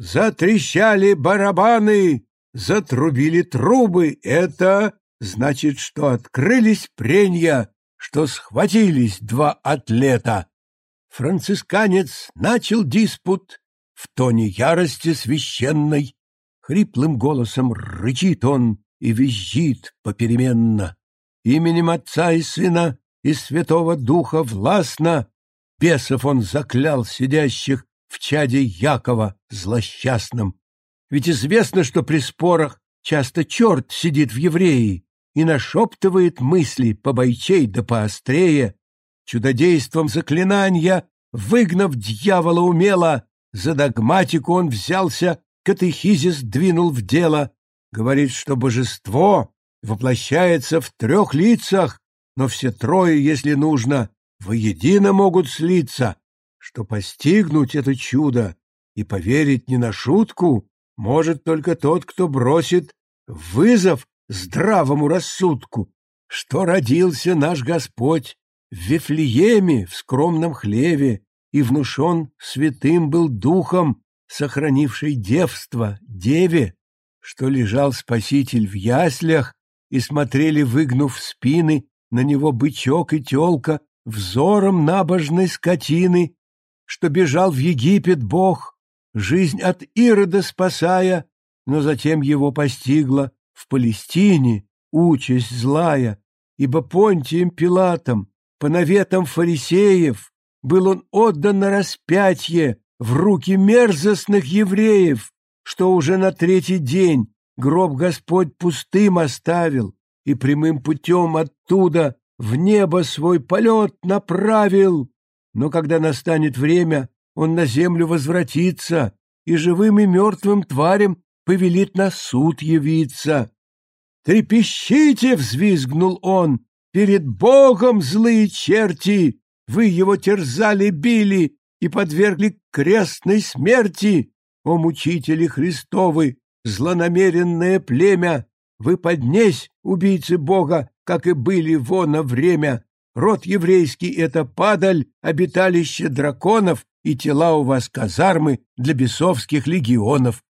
Затрещали барабаны, затрубили трубы. Это значит, что открылись пренья, что схватились два атлета. Францисканец начал диспут в тоне ярости священной. Хриплым голосом рычит он и визжит попеременно. Именем Отца и Сына и Святого Духа властно бесов он заклял сидящих в чаде Якова злосчастном. Ведь известно, что при спорах часто черт сидит в евреи и нашептывает мысли побойчей да поострее. Чудодейством заклинания, выгнав дьявола умело, за догматику он взялся, катехизис двинул в дело. Говорит, что божество воплощается в трех лицах, но все трое, если нужно, воедино могут слиться, что постигнуть это чудо и поверить не на шутку может только тот, кто бросит вызов здравому рассудку, что родился наш Господь в Вифлееме, в скромном хлеве, и внушен святым был духом, сохранивший девство деве, что лежал Спаситель в яслях, и смотрели, выгнув спины, на него бычок и телка взором набожной скотины, что бежал в Египет Бог, жизнь от Ирода спасая, но затем его постигла в Палестине участь злая, ибо Понтием Пилатом, по наветам фарисеев, был он отдан на распятье в руки мерзостных евреев, что уже на третий день гроб Господь пустым оставил и прямым путем оттуда в небо свой полет направил. Но когда настанет время, он на землю возвратится и живым и мертвым тварям повелит на суд явиться. «Трепещите!» — взвизгнул он. «Перед Богом, злые черти! Вы его терзали, били и подвергли крестной смерти! О, мучители Христовы, злонамеренное племя! Вы поднесь, убийцы Бога, как и были вона время! Род еврейский — это падаль, обиталище драконов, и тела у вас казармы для бесовских легионов.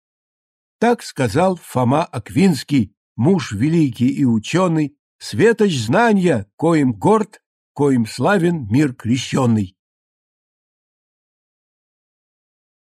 Так сказал Фома Аквинский, муж великий и ученый, светоч знания, коим горд, коим славен мир крещенный.